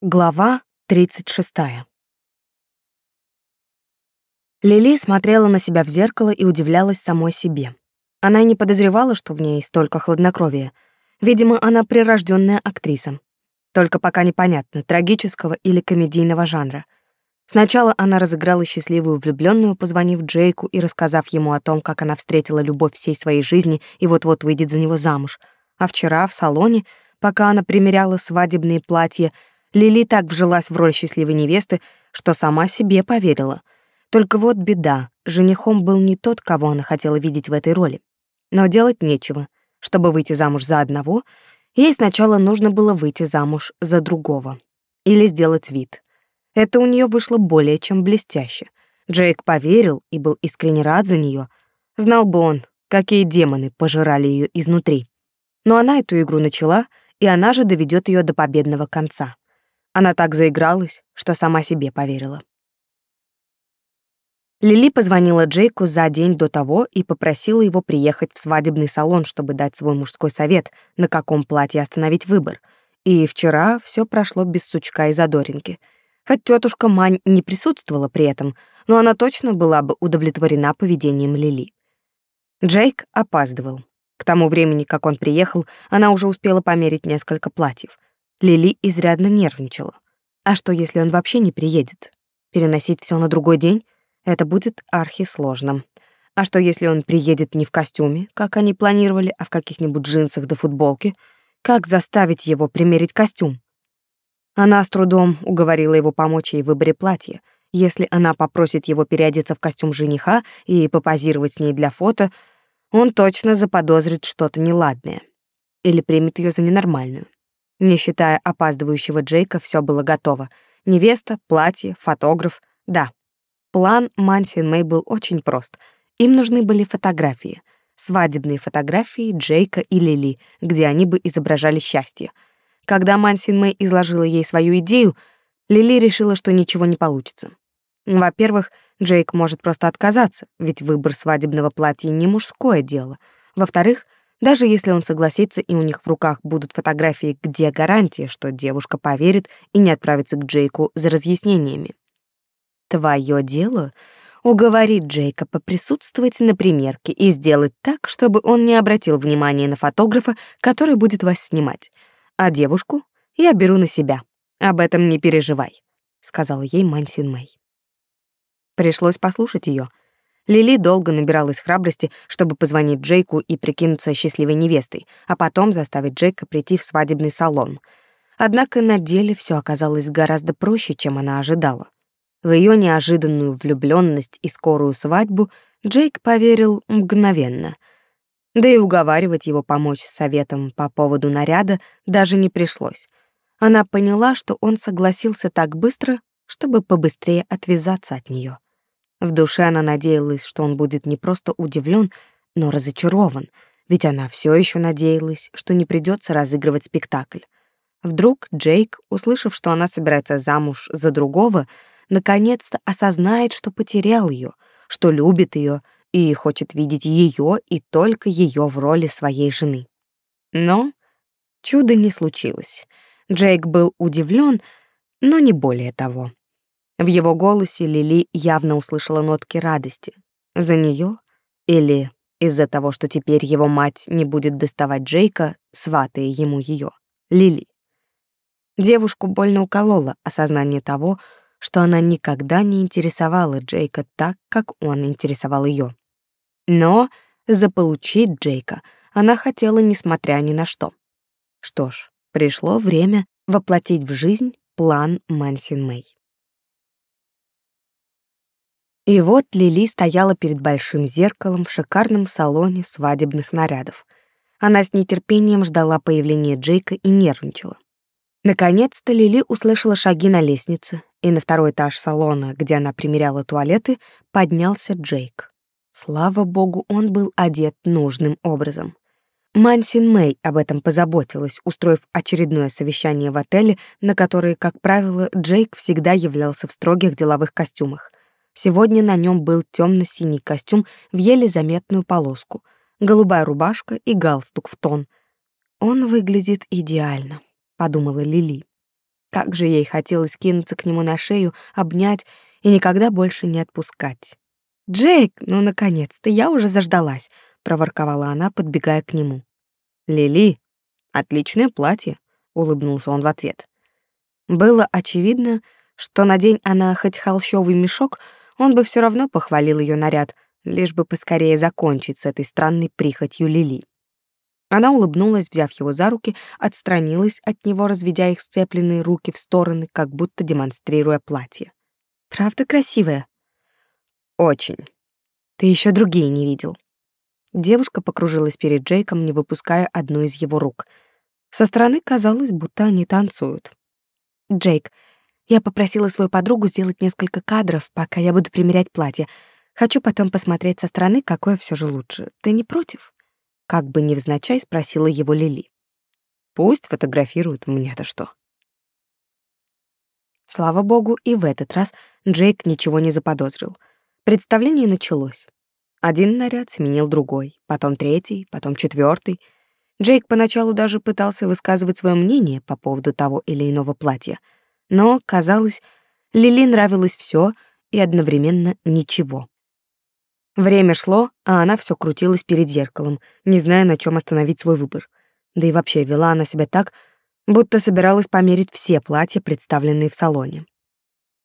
Глава 36. Лили смотрела на себя в зеркало и удивлялась самой себе. Она и не подозревала, что в ней столько хладнокровия. Видимо, она прирожденная актриса. Только пока непонятно, трагического или комедийного жанра. Сначала она разыграла счастливую влюбленную, позвонив Джейку и рассказав ему о том, как она встретила любовь всей своей жизни и вот-вот выйдет за него замуж. А вчера в салоне, пока она примеряла свадебные платья, Лили так вжилась в роль счастливой невесты, что сама себе поверила. Только вот беда, женихом был не тот, кого она хотела видеть в этой роли. Но делать нечего. Чтобы выйти замуж за одного, ей сначала нужно было выйти замуж за другого. Или сделать вид. Это у нее вышло более чем блестяще. Джейк поверил и был искренне рад за нее. Знал бы он, какие демоны пожирали ее изнутри. Но она эту игру начала, и она же доведет ее до победного конца. Она так заигралась, что сама себе поверила. Лили позвонила Джейку за день до того и попросила его приехать в свадебный салон, чтобы дать свой мужской совет, на каком платье остановить выбор. И вчера все прошло без сучка и задоринки. Хоть тетушка Мань не присутствовала при этом, но она точно была бы удовлетворена поведением Лили. Джейк опаздывал. К тому времени, как он приехал, она уже успела померить несколько платьев — Лили изрядно нервничала. А что, если он вообще не приедет? Переносить все на другой день? Это будет архисложно. А что, если он приедет не в костюме, как они планировали, а в каких-нибудь джинсах да футболке? Как заставить его примерить костюм? Она с трудом уговорила его помочь ей в выборе платья. Если она попросит его переодеться в костюм жениха и попозировать с ней для фото, он точно заподозрит что-то неладное или примет ее за ненормальную. Не считая опаздывающего Джейка, все было готово. Невеста, платье, фотограф. Да. План Мансин Мэй был очень прост. Им нужны были фотографии. Свадебные фотографии Джейка и Лили, где они бы изображали счастье. Когда Мансин Мэй изложила ей свою идею, Лили решила, что ничего не получится. Во-первых, Джейк может просто отказаться, ведь выбор свадебного платья не мужское дело. Во-вторых, даже если он согласится и у них в руках будут фотографии, где гарантия, что девушка поверит и не отправится к Джейку за разъяснениями? Твое дело — уговорить Джейка поприсутствовать на примерке и сделать так, чтобы он не обратил внимания на фотографа, который будет вас снимать. А девушку я беру на себя. Об этом не переживай, — сказала ей Мансин Мэй. Пришлось послушать ее. Лили долго набиралась храбрости, чтобы позвонить Джейку и прикинуться счастливой невестой, а потом заставить Джейка прийти в свадебный салон. Однако на деле все оказалось гораздо проще, чем она ожидала. В ее неожиданную влюбленность и скорую свадьбу Джейк поверил мгновенно. Да и уговаривать его помочь с советом по поводу наряда даже не пришлось. Она поняла, что он согласился так быстро, чтобы побыстрее отвязаться от нее. В душе она надеялась, что он будет не просто удивлен, но разочарован, ведь она все еще надеялась, что не придется разыгрывать спектакль. Вдруг Джейк, услышав, что она собирается замуж за другого, наконец-то осознает, что потерял ее, что любит ее и хочет видеть ее и только ее в роли своей жены. Но чуда не случилось. Джейк был удивлен, но не более того. В его голосе Лили явно услышала нотки радости. За нее или из-за того, что теперь его мать не будет доставать Джейка, сватая ему ее. Лили. Девушку больно укололо осознание того, что она никогда не интересовала Джейка так, как он интересовал ее. Но заполучить Джейка она хотела несмотря ни на что. Что ж, пришло время воплотить в жизнь план Мансин Мэй. И вот Лили стояла перед большим зеркалом в шикарном салоне свадебных нарядов. Она с нетерпением ждала появления Джейка и нервничала. Наконец-то Лили услышала шаги на лестнице, и на второй этаж салона, где она примеряла туалеты, поднялся Джейк. Слава богу, он был одет нужным образом. Мансин Мэй об этом позаботилась, устроив очередное совещание в отеле, на которое, как правило, Джейк всегда являлся в строгих деловых костюмах. Сегодня на нем был темно-синий костюм в еле заметную полоску, голубая рубашка и галстук в тон. Он выглядит идеально, подумала Лили. Как же ей хотелось кинуться к нему на шею, обнять и никогда больше не отпускать. «Джейк, ну, наконец-то, я уже заждалась», — проворковала она, подбегая к нему. «Лили, отличное платье», — улыбнулся он в ответ. Было очевидно, что надень она хоть холщовый мешок, он бы все равно похвалил ее наряд, лишь бы поскорее закончить с этой странной прихотью Лили. Она улыбнулась, взяв его за руки, отстранилась от него, разведя их сцепленные руки в стороны, как будто демонстрируя платье. «Правда красивая?» «Очень. Ты еще другие не видел». Девушка покружилась перед Джейком, не выпуская одну из его рук. Со стороны казалось, будто они танцуют. «Джейк, я попросила свою подругу сделать несколько кадров, пока я буду примерять платье. Хочу потом посмотреть со стороны, какое все же лучше. Ты не против?» Как бы невзначай спросила его Лили. Пусть фотографируют, мне-то что. Слава богу, и в этот раз Джейк ничего не заподозрил. Представление началось. Один наряд сменил другой, потом третий, потом четвертый. Джейк поначалу даже пытался высказывать свое мнение по поводу того или иного платья, но, казалось, Лили нравилось все и одновременно ничего. Время шло, а она все крутилась перед зеркалом, не зная, на чем остановить свой выбор. Да и вообще вела она себя так, будто собиралась померить все платья, представленные в салоне.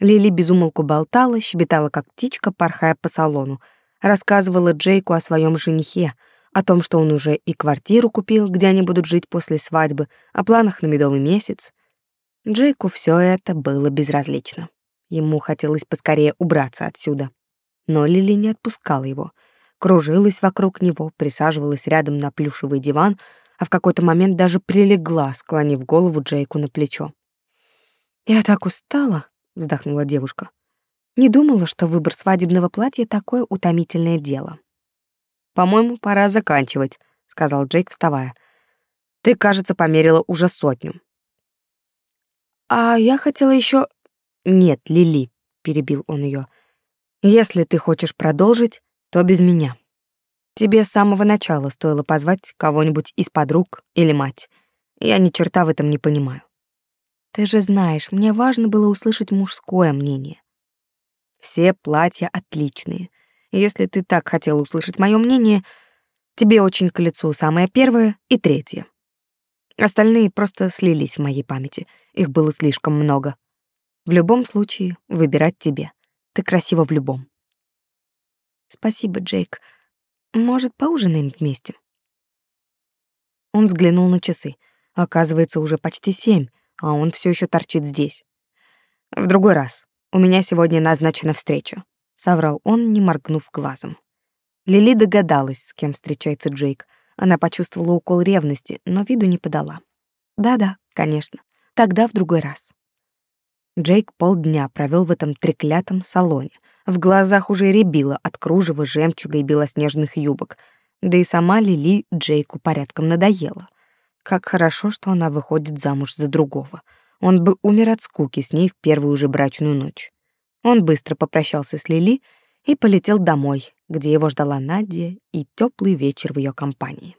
Лили безумолку болтала, щебетала как птичка, порхая по салону, рассказывала Джейку о своем женихе, о том, что он уже и квартиру купил, где они будут жить после свадьбы, о планах на медовый месяц. Джейку все это было безразлично. Ему хотелось поскорее убраться отсюда. Но Лили не отпускала его. Кружилась вокруг него, присаживалась рядом на плюшевый диван, а в какой-то момент даже прилегла, склонив голову Джейку на плечо. «Я так устала», — вздохнула девушка. «Не думала, что выбор свадебного платья — такое утомительное дело». «По-моему, пора заканчивать», — сказал Джейк, вставая. «Ты, кажется, померила уже сотню». «А я хотела еще. «Нет, Лили», — перебил он ее. Если ты хочешь продолжить, то без меня. Тебе с самого начала стоило позвать кого-нибудь из подруг или мать. Я ни черта в этом не понимаю. Ты же знаешь, мне важно было услышать мужское мнение. Все платья отличные. Если ты так хотела услышать мое мнение, тебе очень к лицу самое первое и третье. Остальные просто слились в моей памяти. Их было слишком много. В любом случае, выбирать тебе. Ты красива в любом. Спасибо, Джейк. Может, поужинаем вместе? Он взглянул на часы. Оказывается, уже почти семь, а он все еще торчит здесь. В другой раз. У меня сегодня назначена встреча, соврал он, не моргнув глазом. Лили догадалась, с кем встречается Джейк. Она почувствовала укол ревности, но виду не подала. Да-да, конечно. Тогда в другой раз. Джейк полдня провел в этом треклятом салоне. В глазах уже рябило от кружева, жемчуга и белоснежных юбок. Да и сама Лили Джейку порядком надоела. Как хорошо, что она выходит замуж за другого. Он бы умер от скуки с ней в первую же брачную ночь. Он быстро попрощался с Лили и полетел домой, где его ждала Надя и теплый вечер в ее компании.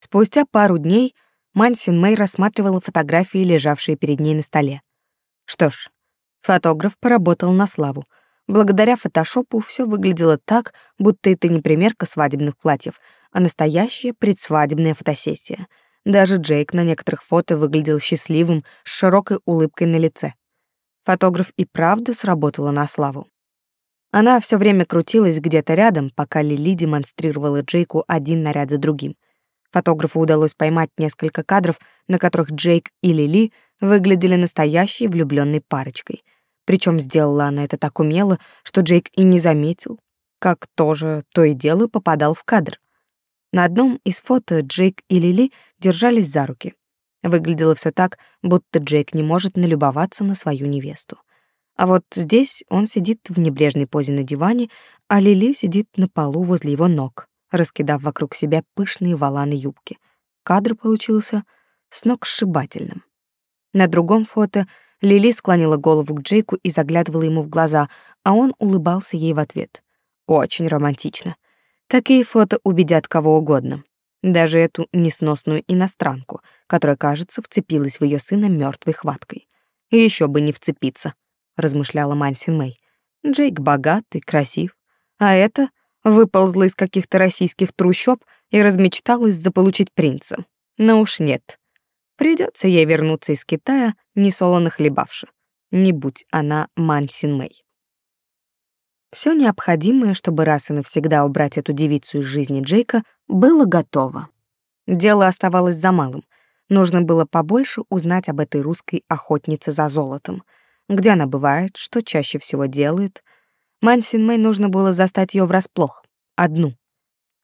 Спустя пару дней Мансин Мэй рассматривала фотографии, лежавшие перед ней на столе. Что ж, фотограф поработал на славу. Благодаря фотошопу все выглядело так, будто это не примерка свадебных платьев, а настоящая предсвадебная фотосессия. Даже Джейк на некоторых фото выглядел счастливым, с широкой улыбкой на лице. Фотограф и правда сработала на славу. Она все время крутилась где-то рядом, пока Лили демонстрировала Джейку один наряд за другим — Фотографу удалось поймать несколько кадров, на которых Джейк и Лили выглядели настоящей влюбленной парочкой. Причем сделала она это так умело, что Джейк и не заметил, как тоже то и дело попадал в кадр. На одном из фото Джейк и Лили держались за руки. Выглядело все так, будто Джейк не может налюбоваться на свою невесту. А вот здесь он сидит в небрежной позе на диване, а Лили сидит на полу возле его ног раскидав вокруг себя пышные воланы юбки. Кадр получился сногсшибательным. На другом фото Лили склонила голову к Джейку и заглядывала ему в глаза, а он улыбался ей в ответ. Очень романтично. Такие фото убедят кого угодно. Даже эту несносную иностранку, которая, кажется, вцепилась в ее сына мертвой хваткой. И еще бы не вцепиться, размышляла Мансин Мэй. Джейк богат и красив, а это выползла из каких-то российских трущоб и размечталась заполучить принца. Но уж нет. Придется ей вернуться из Китая, несолоно хлебавши. Не будь она Мансин Мэй. Все необходимое, чтобы раз и навсегда убрать эту девицу из жизни Джейка, было готово. Дело оставалось за малым. Нужно было побольше узнать об этой русской охотнице за золотом. Где она бывает, что чаще всего делает. Мансин Мэй нужно было застать ее врасплох. Одну.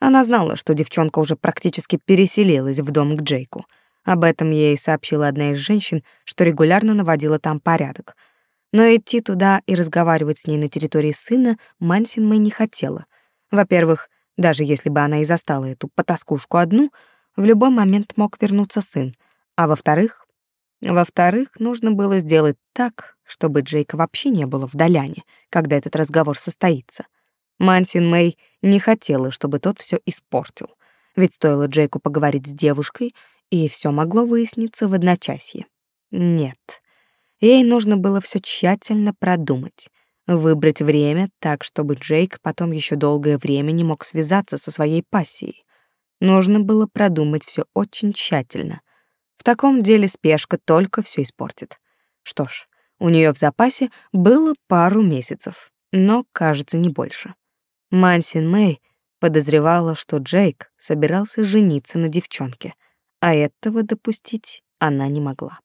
Она знала, что девчонка уже практически переселилась в дом к Джейку. Об этом ей сообщила одна из женщин, что регулярно наводила там порядок — но идти туда и разговаривать с ней на территории сына Мансин Мэй не хотела. Во-первых, даже если бы она и застала эту потаскушку одну, в любой момент мог вернуться сын. А во-вторых, во-вторых, нужно было сделать так, чтобы Джейка вообще не было в Доляне, когда этот разговор состоится. Мансин Мэй не хотела, чтобы тот все испортил. Ведь стоило Джейку поговорить с девушкой, и все могло выясниться в одночасье. Нет. Ей нужно было все тщательно продумать, выбрать время так, чтобы Джейк потом еще долгое время не мог связаться со своей пассией. Нужно было продумать все очень тщательно. В таком деле спешка только все испортит. Что ж, у нее в запасе было пару месяцев, но, кажется, не больше. Мансин Мэй подозревала, что Джейк собирался жениться на девчонке, а этого допустить она не могла.